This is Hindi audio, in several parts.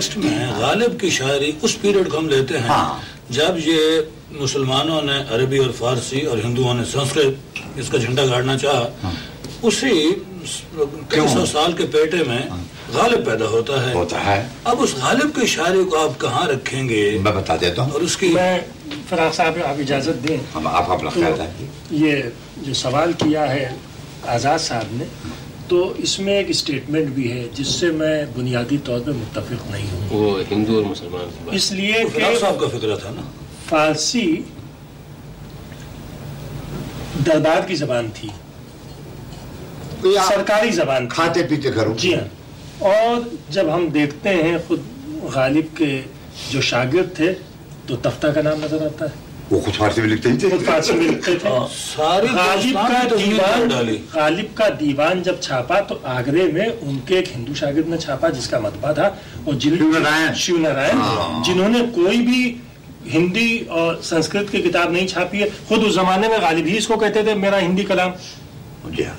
टेक्स्ट में गालिब की शायरी उस पीरियड को हम लेते हैं हाँ। जब ये मुसलमानों ने अरबी और फारसी और हिंदुओं ने संस्कृत इसका झंडा गाड़ना चाहा हाँ। उसी कई सौ साल के पेटे में गालिब पैदा होता है। होता है। अब उस गालिब की शायरी को आप कहाँ रखेंगे? मैं बता देता हूँ। और उसकी मैं फराज साहब आप इजाज़त दें। हम आप अपना तो ख्याल ये जो सवाल किया है आज़ाद साहब ने तो इसमें एक स्टेटमेंट भी है जिससे मैं बुनियादी तौर पर मुत्तफिक नहीं हूँ। वो हिंदू और मुसलमान इसलिए साहब का फ़िक्र था ना। फारसी दरबार की जबान थी। तो सरकारी जबान खाते पीते करो जी हाँ। और जब हम देखते हैं खुद गालिब के जो शागिर्द थे तो तख्ता का नाम नज़र आता है। वो कुछ फारसी में लिखते ही थे फारसी में लिखते थे सारी गालिब का दीवान गालिब का दीवान जब छापा तो आगरे में उनके एक हिंदू शागिर्द ने छापा जिसका मतबा था और जिन शिवनारायण। शिवनारायण हाँ। जिन्होंने कोई भी हिंदी और संस्कृत की किताब नहीं छापी है खुद उस जमाने में गालिब ही इसको कहते थे मेरा हिंदी कलाम जी हाँ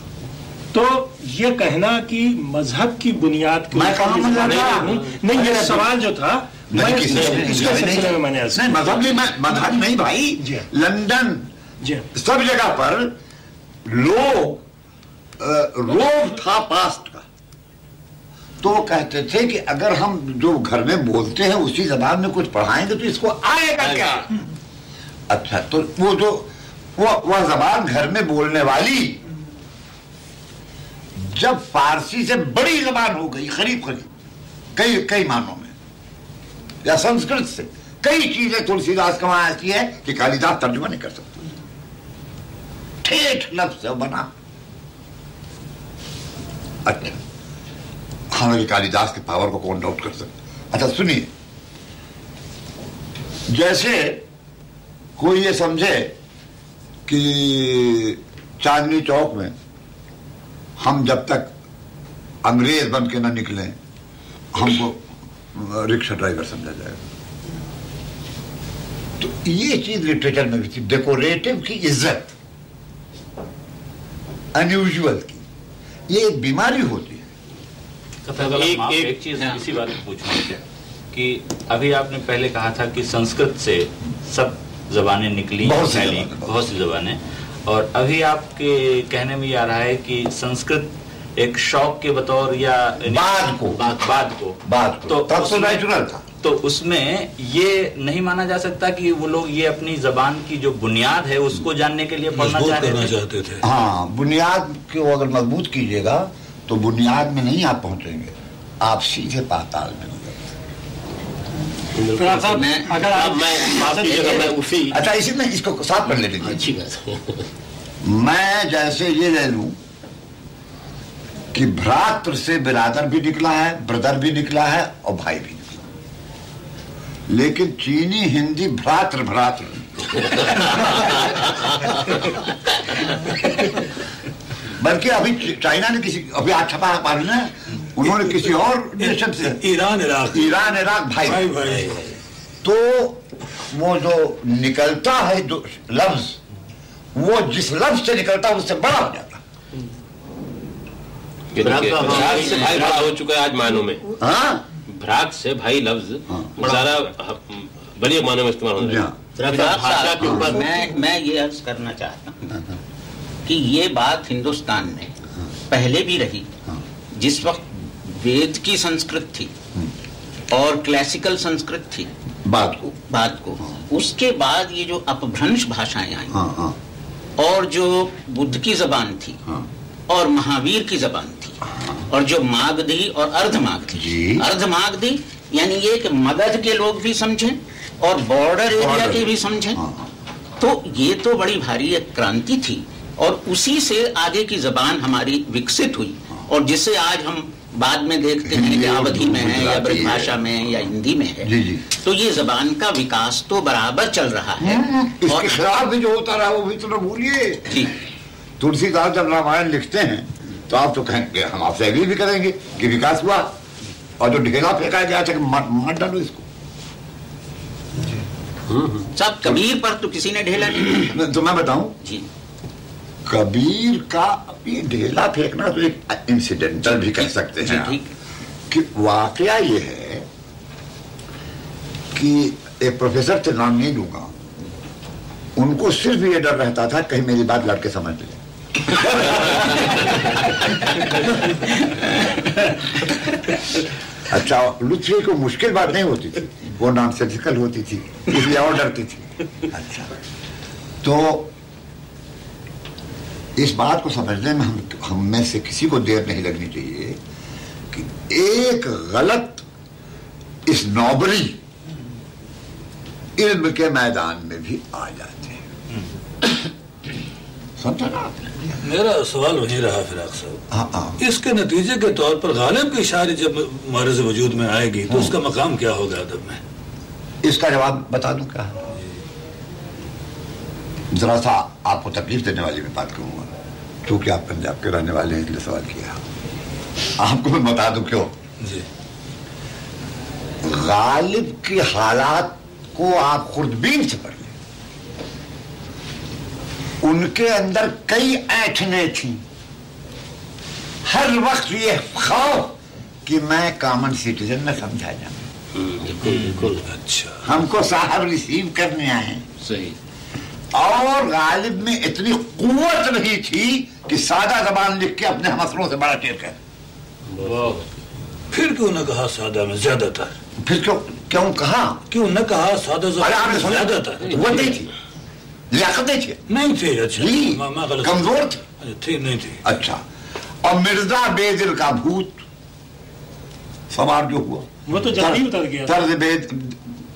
तो ये कहना कि मज़हब की बुनियाद नहीं ये सवाल जो था मज़हब नहीं मज़हब नहीं भाई। लंदन। सब जगह पर लोग रोग था पास्ट का तो वो कहते थे कि अगर हम जो घर में बोलते हैं उसी जबान में कुछ पढ़ाएँगे तो इसको आएगा क्या? अच्छा तो वो जो वो वह जबान घर में बोलने वाली जब फारसी से बड़ी जबान हो गई करीब करीब कई कई मानों या संस्कृत से। कई चीज़ें तुलसीदास का वहाँ ऐसी है कि कालिदास तर्जुमा नहीं कर सकते। ठेठ लफ्ज बना। अच्छा हालाँकि कालिदास के पावर को कौन डाउट कर सकता अच्छा सुनिए। जैसे कोई ये समझे कि चांदनी चौक में हम जब तक अंग्रेज़ बन के ना निकले, हमको रिक्शा ड्राइवर समझा जाएगा। तो ये चीज़ लिटरेचर में भी थी डेकोरेटिव की इज़्ज़त अनयूजुअल की। ये एक बीमारी होती है। एक एक, एक चीज़ इसी बात में पूछना कि अभी आपने पहले कहा था कि संस्कृत से सब जबानें निकली बहुत सी जबानें, बहुत बहुत सी जबानें। और अभी आपके कहने में ये आ रहा है कि संस्कृत एक शौक के बतौर या बाद को। बाद, बाद को। बात को। तो तब तो उसमें- नेचुरल था। तो उसमें ये नहीं माना जा सकता कि वो लोग ये अपनी जबान की जो बुनियाद है उसको जानने के लिए पढ़ना मज़बूत चाह रहे करना थे। चाहते थे। हाँ बुनियाद को अगर मज़बूत कीजिएगा तो बुनियाद में नहीं आप पहुँचेंगे। आप सीधे पाताल में अगर आप मैं उसी अच्छा इसी में इसको साफ़ कर ले लीजिए अच्छी बात मैं जैसे ये ले लूँ कि भ्रातृ से बिरादर भी निकला है ब्रदर भी निकला है और भाई भी निकला लेकिन चीनी हिंदी भ्रातृ भ्रातृ। बल्कि अभी चाइना ने किसी अभी आज छपा है पानी ने उन्होंने किसी और नेशन से ईरान इराक। ईरान इराक भाई। भाई भाई। तो वो जो निकलता है जो लफ्ज वो जिस लफ्ज से निकलता है उससे बड़ा हो जाता है। ये देखिए, भ्रात- भ्रात से भाई बड़ा हो चुका है आज मानों में। हाँ? भ्रात से भाई लफ्ज हाँ। ज़्यादा बड़े मानों में इस्तेमाल हो रहा हाँ। है भाषा के ऊपर। मैं मैं ये अर्ज़ करना चाहता हूँ कि ये बात हिंदुस्तान में पहले भी रही। जिस वक्त वेद की संस्कृत थी और क्लासिकल संस्कृत थी। बात को। बात को। उसके बाद ये जो अपभ्रंश भाषाएँ आई हाँ हाँ। और जो बुद्ध की जबान थी हाँ। और महावीर की जबान थी। और जो मागधी और अर्धमागधी। अर्धमागधी यानी ये कि मगध के लोग भी समझें और बॉर्डर एरिया के भी समझें। हाँ, हाँ। तो ये तो बड़ी भारी एक क्रांति थी और उसी से आगे की जबान हमारी विकसित हुई। और जिसे आज हम बाद में देखते हैं कि अवधि में है या है। ब्रजभाषा में है या हिंदी में है। जी, जी। तो ये जबान का विकास तो बराबर चल रहा है। इसके और भी जो होता रहा वो भी तो भूलिए। तुलसीदास जब रामायण लिखते हैं तो आप तो कहेंगे हम आपसे एग्री भी करेंगे कि विकास हुआ। और जो ढेला फेंका गया था कि मार मार डालो इसको। सब कबीर पर तो किसी ने ढेला नहीं तो मैं बताऊँ कबीर का ये ढेला फेंकना तो एक इंसिडेंटल भी कह सकते हैं कि वाकया ये है कि एक प्रोफेसर से नाम नहीं लूँगा। उनको सिर्फ़ ये डर रहता था कहीं मेरी बात लड़के समझ ले। अच्छा लुत्फी को मुश्किल बात नहीं होती थी। वो नॉन सेंसिकल होती थी इसलिए और डरती थी। अच्छा तो इस बात को समझने में हम हम में से किसी को देर नहीं लगनी चाहिए कि एक गलत इस नौबरी इल्म के मैदान में भी आ जाते हैं। समझा ना आपने? मेरा सवाल वही रहा फिराक साहब हाँ हाँ। इसके नतीजे के तौर पर गालिब की शायरी जब मारज वजूद में आएगी तो उसका मकाम क्या होगा अदब में? इसका जवाब बता दूँ क्या? जरा सा आपको तकलीफ़ देने वाली मैं बात करूँगा क्योंकि आप पंजाब के रहने वाले हैं इसलिए सवाल किया। आपको मैं बता दूँ क्यों? जी। गालिब की हालात को आप खुर्दबीन से पढ़ उनके अंदर कई ऐठने थी। हर वक्त ये खौफ कि मैं कॉमन सिटीजन में समझा जाऊँ। बिल्कुल बिल्कुल। अच्छा। हमको साहब रिसीव करने आए। सही। और गालिब में इतनी कुवत नहीं थी कि सादा जबान लिख के अपने मसलों से बड़ा टेर कर। फिर क्यों न कहा सादा में ज़्यादातर? फिर क्यों क्यों कहा? क्यों न कहा सादा जबान ज़्यादातर? वो नहीं थी। लियाकत थी नहीं थे अच्छा कमज़ोर थी अच्छा, थी नहीं थी अच्छा और मिर्ज़ा बेदिल का भूत सवार जो हुआ वो तो जल्दी उतर गया तर्ज बेद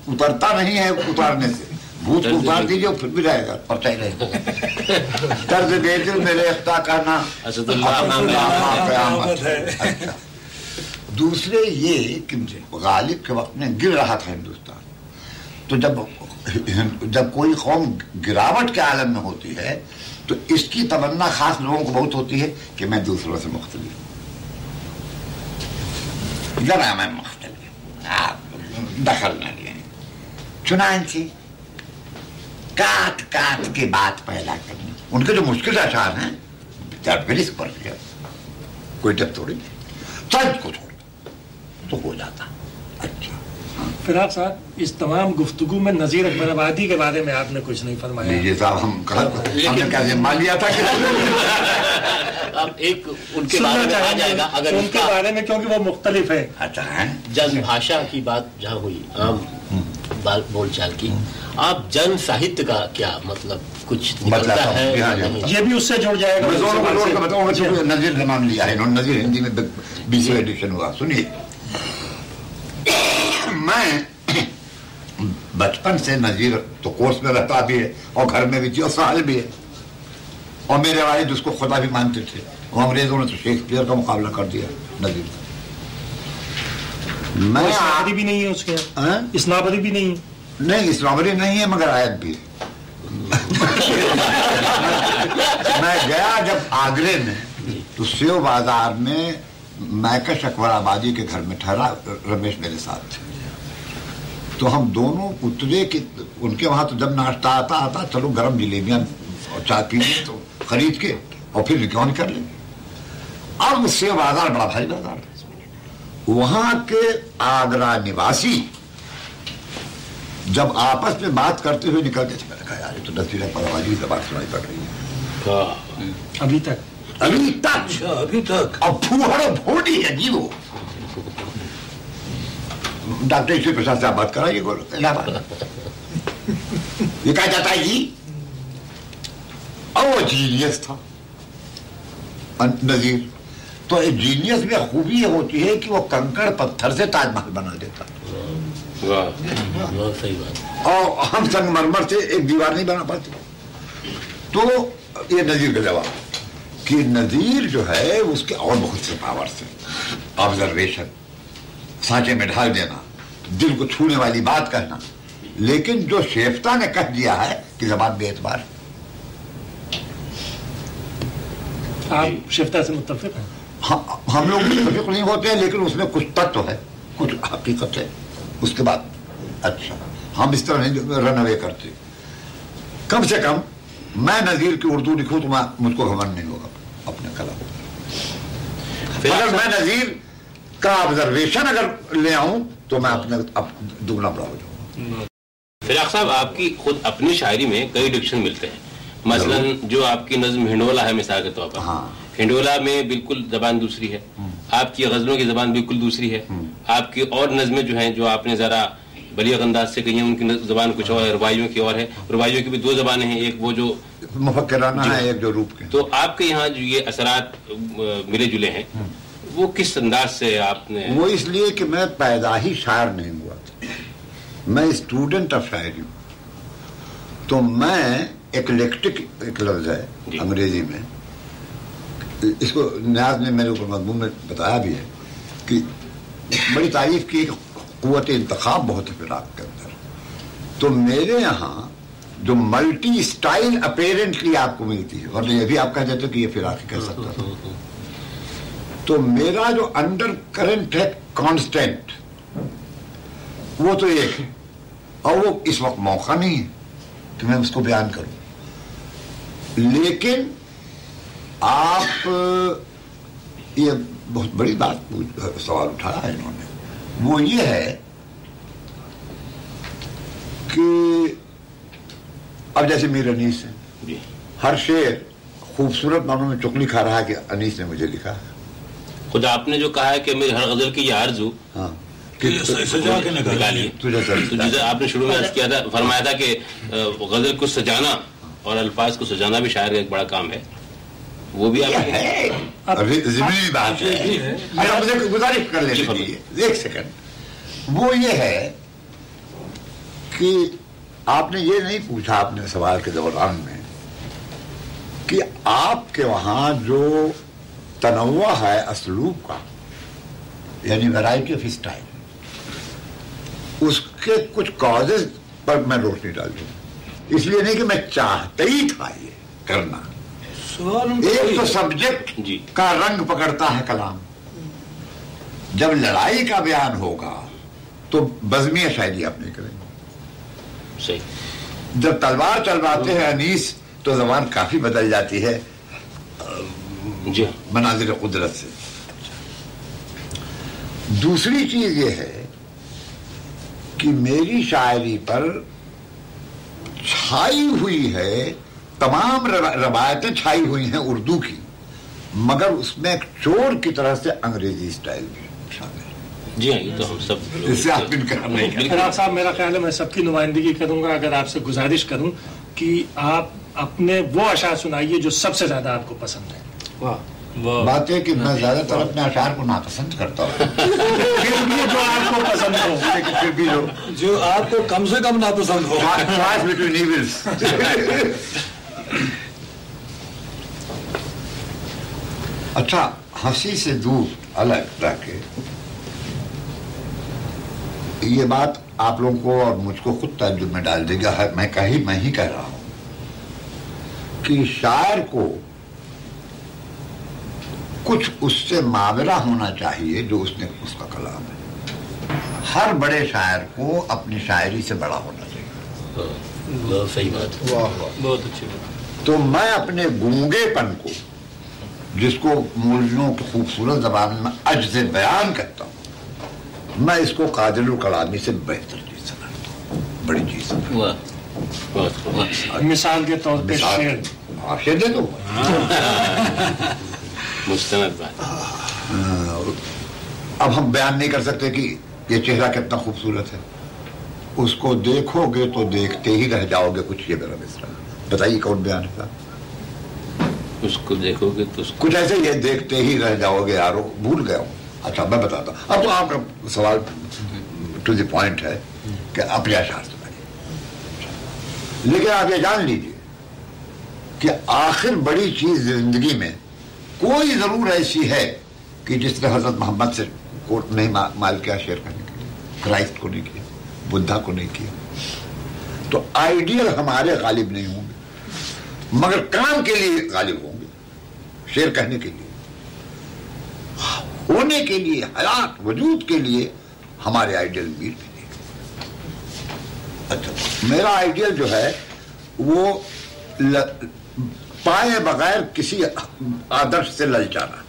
उतरता नहीं है उतारने से भूत को उतार दीजिए फिर भी रहेगा पता ही रहेगा तर्ज बेदिल मेरे अख्ता। अच्छा दूसरे ये कि गालिब के वक्त में गिर रहा था हिंदुस्तान तो जब जब कोई कौम गिरावट के आलम में होती है तो इसकी तमन्ना खास लोगों को बहुत होती है कि मैं दूसरों से मुख्तलिफ़। जरा मैं मुख्तलिफ़ दखल न लें। चुनांची काट काट के बात पैदा करनी। उनके जो मुश्किल अशार हैं वेरी पर कोई डर थोड़ी सच को छोड़ तो हो जाता। फिराक साहब इस तमाम गुफ्तगु में नजीर अकबर आबादी के बारे में आपने कुछ नहीं फरमाया। साहब हम हमने क्या जिम्मा लिया था कि अब एक उनके बारे में आ जाएगा अगर उनके बारे में क्योंकि वो मुख्तलिफ़ है। अच्छा है जन भाषा की बात जहाँ हुई आम बाल बोलचाल की। आप जन साहित्य का क्या मतलब कुछ निकलता है या भी उससे जुड़ जाएगा। नजीर का नाम लिया है नजीर हिंदी में बीसवें एडिशन हुआ सुनिए। मैं बचपन से नजीर तो कोर्स में रहता भी है और घर में भी थी और साल भी है। और मेरे वालिद उसको खुदा भी मानते थे। वो अंग्रेज़ों ने तो शेक्सपियर का मुकाबला कर दिया नजीर। का मैं भी नहीं है उसके यहाँ? हाँ? भी नहीं है? नहीं इस्लामरी नहीं है मगर आयत भी है। मैं गया जब आगरे में तो सेव बाज़ार में मैकश अकबर आबादी के घर में ठहरा रमेश मेरे साथ थे। तो हम दोनों उतरे कि उनके वहाँ तो जब नाश्ता आता आता चलो गर्म जलेबियाँ और चाय पी लें तो खरीद के और फिर निकौन कर लें। अब सेव बाज़ार बड़ा भारी बाज़ार वहाँ के आगरा निवासी जब आपस में बात करते हुए निकलते थे मैंने कहा यार ये तो नसीर परवाजी की जबान सुनाई पड़ रही है। हाँ, अभी तक? अभी तक? अच्छा अभी तक? अब फूहड़ भोड़ी है जी वो। डॉक्टर ईश्वर प्रसाद से आप बात कराइए बोलो इलाहाबाद ये कहा जाता है जी? और वो जीनियस था। नजीर तो एक जीनियस में खूबी ये होती है कि वो कंकड़ पत्थर से ताजमहल बना देता। वाह। बहुत सही बात। और हम संगमरमर से एक दीवार नहीं बना पाते। तो ये नजीर का जवाब कि नजीर जो है उसके और बहुत से पावर्स हैं। ऑब्जर्वेशन सांचे में ढाल देना दिल को छूने वाली बात कहना। लेकिन जो शेफता ने कह दिया है कि जबान बेतबार आप शिफ्ता से मुतफिक हैं? हम हम लोग मुतफिक नहीं होते हैं लेकिन उसमें कुछ तत्व है कुछ हकीकत है। उसके बाद अच्छा हम इस तरह नहीं रन अवे करते। कम से कम मैं नजीर की उर्दू लिखूं तो मैं मुझको घमंड नहीं होगा अपने कलम अगर मैं नजीर का ऑब्जर्वेशन अगर ले आऊँ तो मैं अपने अप, दुगना बड़ा हो जाऊँगा। फिराक साहब आपकी खुद अपनी शायरी में कई डिक्शन मिलते हैं। मसलन जो आपकी नज्म हिंडोला है मिसाल के तौर पर। हाँ। हिंडोला में बिल्कुल जबान दूसरी है। आपकी गजलों की जबान बिल्कुल दूसरी है। आपकी और नज्में जो हैं जो आपने जरा बलिया अंदाज से कही हैं उनकी जबान कुछ और है रुबाइयों की और है। रुबाइयों की भी दो जबानें हैं एक वो जो मुफक्कराना है एक जो रूप के तो आपके यहाँ जो ये असरात मिले जुले हैं वो किस अंदाज से आपने वो इसलिए कि मैं पैदा ही शायर नहीं हुआ था। मैं स्टूडेंट ऑफ़ शायरी हूँ तो मैं इक्लेक्टिक एक लफ्ज है अंग्रेज़ी में। इसको न्याज ने मेरे ऊपर मजमून में बताया भी है कि बड़ी तारीफ़ की कुत इंतखाब बहुत है फिराक के अंदर। तो मेरे यहाँ जो मल्टी स्टाइल अपेरेंटली आपको मिलती है और ये भी आप कह देते हो कि ये फिराक कह सकता था। तो मेरा जो अंडर करंट है कांस्टेंट वो तो एक है। और वो इस वक्त मौका नहीं है कि मैं उसको बयान करूँ। लेकिन आप ये बहुत बड़ी बात सवाल उठाया है इन्होंने। वो ये है कि अब जैसे मीर अनीस है हर शेर खूबसूरत मानों में चुकली खा रहा है कि अनीस ने मुझे लिखा। है खुद आपने जो कहा है कि मेरी हर गज़ल की यह आरज़ू हाँ। निकालिए तो जैसे आपने शुरू में किया था फरमाया था कि गज़ल को सजाना और अल्फाज को सजाना भी शायर का एक बड़ा काम है। वो भी आप है। अभी ज़िम्मेदारी बात है। मुझे गुजारिश कर लेने दीजिए। एक सेकंड। वो ये है कि आपने ये नहीं पूछा आपने सवाल के दौरान में कि आपके वहाँ जो तनवा है असलूब का यानी वैरायटी ऑफ़ स्टाइल उसके कुछ कॉजेज पर मैं रोशनी डाल दूँ इसलिए नहीं कि मैं चाहते ही था ये करना। एक तो सब्जेक्ट का रंग पकड़ता है कलाम। जब लड़ाई का बयान होगा तो बजमिया शायरी आप नहीं करेंगे। सही। जब तलवार चलवाते हैं अनीस तो जबान काफ़ी बदल जाती है। जी हाँ। मनाजिर कुदरत से। दूसरी चीज़ ये है कि मेरी शायरी पर छाई हुई है तमाम रवायतें छाई हुई हैं उर्दू की मगर उसमें एक चोर की तरह से अंग्रेज़ी स्टाइल भी शामिल जी हाँ ये तो हम सब इससे आप इनकार नहीं कर साहब मेरा ख्याल है मैं सबकी नुमाइंदगी करूँगा अगर आपसे गुजारिश करूँ कि आप अपने वो अशार सुनाइए जो सबसे ज़्यादा आपको पसंद है। बात है कि मैं ज़्यादातर अपने अशार को नापसंद करता हूँ। फिर भी जो आपको पसंद हो लेकिन फिर भी जो जो आपको कम से कम नापसंद हो। Between evils. अच्छा हँसी से दूर अलग रह के ये बात आप लोगों को और मुझको खुद तजुब में डाल देगा। मैं कही मैं ही कह रहा हूँ कि शायर को कुछ उससे मावरा होना चाहिए जो उसने उसका कलाम है। हर बड़े शायर को अपनी शायरी से बड़ा होना चाहिए। बहुत सही बात है। बहुत अच्छी बात तो मैं अपने गूंगेपन को जिसको मूलियों की खूबसूरत जबान में अज से बयान करता हूँ मैं इसको कादिल कलामी से बेहतर चीज़ समझता हूँ। बड़ी चीज़ समझता हूँ। बहुत खूब। मिसाल के तौर पे मिसाल- शेर। आप शेर दे दो। मुस्तनद बात। अब हम बयान नहीं कर सकते कि ये चेहरा कितना खूबसूरत है। उसको देखोगे तो देखते ही रह जाओगे कुछ ये मेरा मिसरा बताइए कौन बयान है साहब? उसको देखोगे तो उसको कुछ ऐसे ये देखते ही रह जाओगे यारो भूल गया हूँ। अच्छा मैं बताता हूँ। अब तो आपका सवाल टू द पॉइंट है कि अपने शास्त्र सुनाइए लेकिन आप ये जान लीजिए कि आखिर बड़ी चीज़ ज़िंदगी में कोई ज़रूर ऐसी है कि जिसने हज़रत मोहम्मद से कोर्ट नहीं माल किया शेयर करने के लिए, क्राइस्ट को नहीं किया, बुद्धा को नहीं किया। तो आइडियल हमारे गालिब नहीं होंगे, मगर काम के लिए गालिब होंगे, शेर कहने के लिए। होने के लिए, हयात वजूद के लिए हमारे आइडियल मीर भी नहीं। अच्छा मेरा आइडियल जो है, वो पाए बगैर किसी आदर्श से ललचाना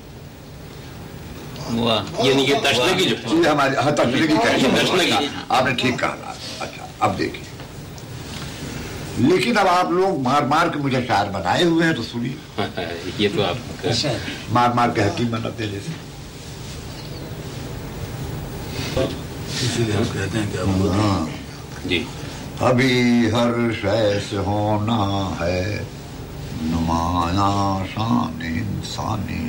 यानी ये की जो ये हमारी हाँ तस्वीर की कहेंगे तशने की। आपने ठीक कहा। अच्छा अब देखिए। लेकिन अब आप लोग मार मार के मुझे शायर बनाए हुए हैं तो सुनिए। ये तो आप अच्छा। मार मार के हकीम बनाते जैसे। इसीलिए हम कहते हैं कि हाँ। जी। अभी हर शय से होना है। नुमाया शान इंसानी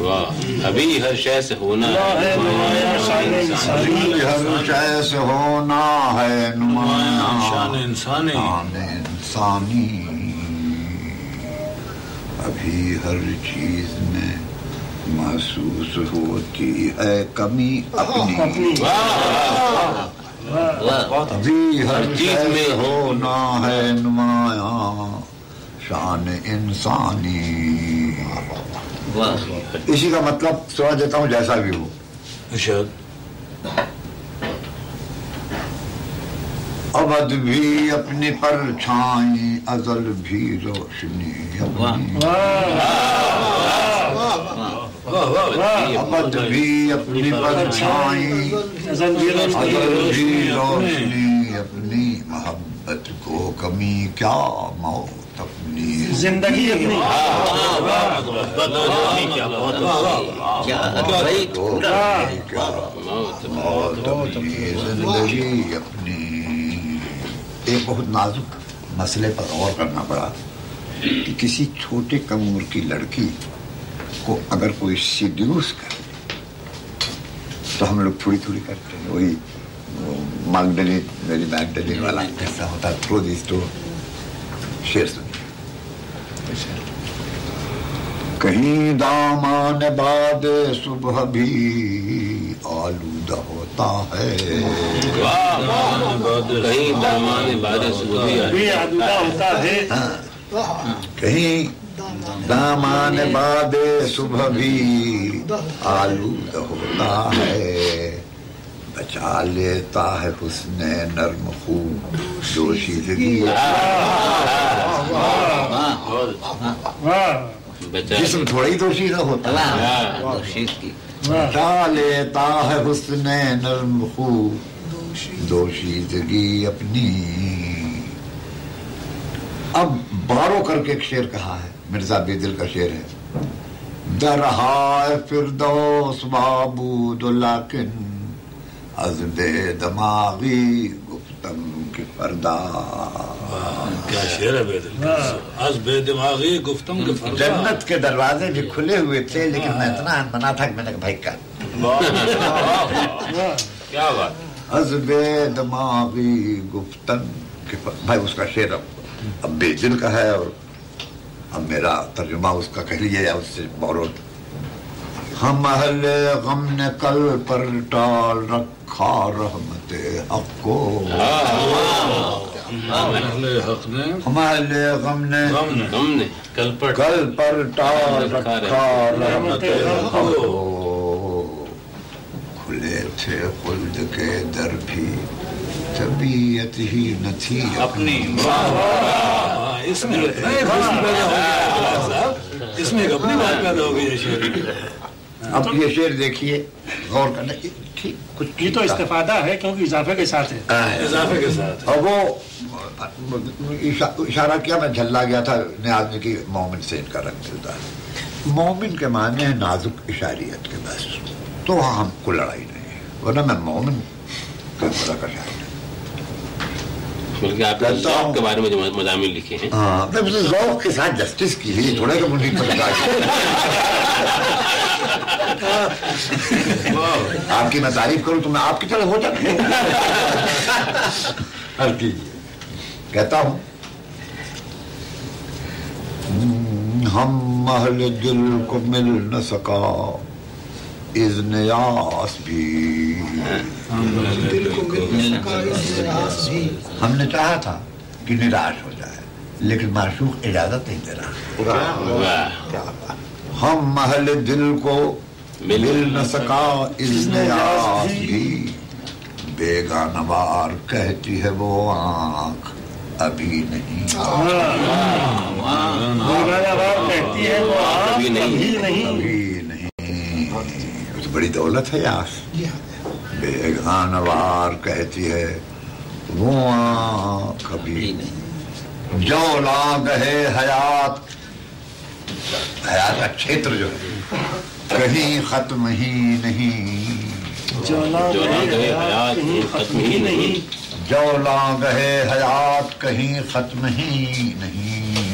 वाह अभी हर शय से होना है। नुमाया शान इंसानी। अभी हर शय से होना है। नुमाया शान इंसानी इंसानी अभी हर चीज़ में महसूस होती है कमी अपनी। अभी हर चीज़ में। होना है नुमाया। शान इंसानी। इसी का मतलब समझ देता हूँ जैसा भी हो। इरशाद। अवध भी अपनी परछाई अजल भी रोशनी अपनी। वाह। वाह अवध भी अपनी पर छाई अजल भी रोशनी अपनी मोहब्बत को कमी क्या मौत अपनी ज़िंदगी अपनी क्या तो ज़िंदगी अपनी एक बहुत नाजुक मसले पर गौर करना पड़ा कि किसी छोटे कम उम्र की लड़की को अगर कोई सीड्यूस करे तो हम लोग थोड़ी थोड़ी करते हैं वही वो मांगडली मेरी मैगडली वाला कैसा होता है थ्रो दिस तो शेर कहीं दामान बाद सुबह भी आलूदा होता है। कहीं दामान बाद सुबह भी आलूदा होता है। कहीं दामान बाद सुबह भी आलूद होता है। बचा लेता है हुस्न नर्म खूब जोशीदगी बचा जिसम थोड़ा ही दोशीदा होता। है। वाह। शीत की लेता है हुस्न नर्म खूब दोशीदगी अपनी। अब बारो करके एक शेर कहा है मिर्ज़ा बेदिल का शेर है। दरहाय फिरदौस बाबूद लाकिन अजबे दमागी गुफ्तम की पर्दा क्या शेर है आज बेदिमागी गुफ्तम के जन्नत के दरवाजे भी खुले हुए थे लेकिन मैं इतना अनमना था कि मैंने कहा भाई का क्या बात अजबे दमागी गुफ्तन के. भाई उसका शेर अब अब बेदिल का है और अब मेरा तर्जुमा उसका कह लीजिए या उससे बोरो हम अहले गम ने कल पर टाल रखा रहमत हक को। हम अहले गम ने गम ने कल पर कल पर टाल रखा रहमत हक को। खुले थे खुल्द के दर भी तबीयत ही न थी अपनी। इसमें इसमें अपनी बात पैदा हो गई है अब ये शेर देखिए गौर करना ठीक कुछ ये तो इस्तेफादा है क्योंकि इजाफे के साथ है। हाँ, इजाफे के साथ और वो इशा, इशारा किया मैं झल्ला गया था न्याज की मोमिन से इनका रंग मिलता है। मोमिन के माने हैं नाजुक इशारियत के बस तो वहाँ हमको लड़ाई नहीं है वरना मैं मोमिन का तरह का शायर हूँ। बल्कि आपने हूँ। जॉब के बारे में मजामी लिखे हैं। हाँ जौक के साथ जस्टिस की है थोड़ा मुझे आपकी मैं तारीफ़ करूँ तो मैं आपकी तरह हो जाता हर कीजिए कहता हूँ "हम्म, हम महल दिल को मिल न सका। इज़्न भी। हमने चाहा था कि निराश हो जाए लेकिन माशूक इजाज़त नहीं दे रहा। हम महल दिल को मिल न सका इज़्न भी। बेगानवार कहती है वो आँख अभी नहीं। बेगानावार कहती है वो नहीं। कभी नहीं। अभी नहीं। तो बड़ी दौलत है यास बेगानवार कहती है वो कभी नहीं। जो लाग है हयात। हयात का क्षेत्र जो है कहीं खत्म ही नहीं। जो ना जो ना गए हयात कहीं खत्म ही नहीं। जो लाग है हयात कहीं खत्म ही नहीं।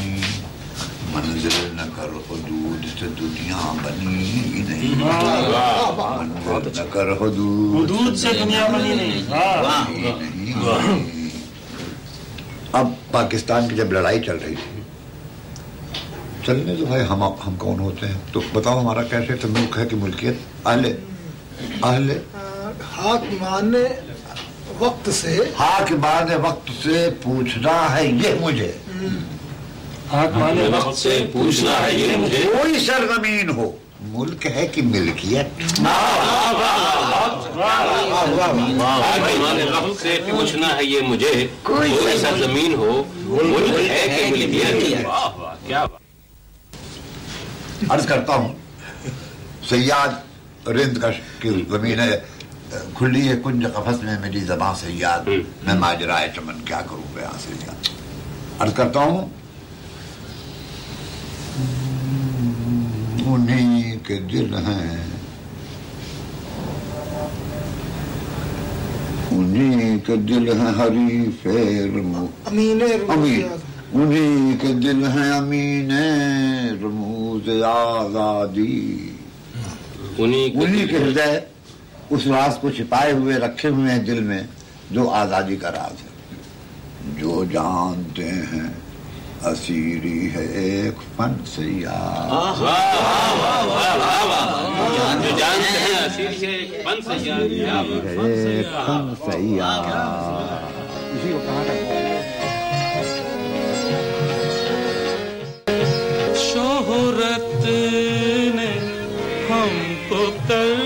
मंजिल न कर हदूद से दुनिया बनी ही नहीं। मंजिल न कर हदूद हुदूद से दुनिया बनी नहीं। हाँ अब पाकिस्तान की जब लड़ाई चल रही थी चलने तो भाई हम हम कौन होते हैं? तो बताओ हमारा कैसे तमुख है कि मुल्कियत? अहले अहले। हाथ माने वक्त से हाँ माने वक्त से पूछना है ये मुझे। माने वक्त से पूछना है ये मुझे। कोई सरजमीन हो। मुल्क है कि मिल्कियत? से पूछना है ये मुझे। कोई सा ज़मीन हो मुल्क है कि मिल्कियत? वाह वाह क्या अर्ज़ करता हूँ सयाद रिंद का की ज़मीन है खुली है कुंज कफस में मेरी जबां से याद मैं माजराए चमन क्या करूँ मैं हासिल क्या अर्ज़ करता हूँ उन्हीं के दिल हैं। उन्हीं के दिल हैं हरी फेर अमीने उन्हीं के दिल हैं अमीन रमूज आज़ादी। उन्हीं के उन्हीं के हृदय उस राज को छिपाए हुए रखे हुए हैं दिल में जो आज़ादी का राज है। जो जानते हैं। असीरी है एक फंसिया एक शोहरत ने हमको कर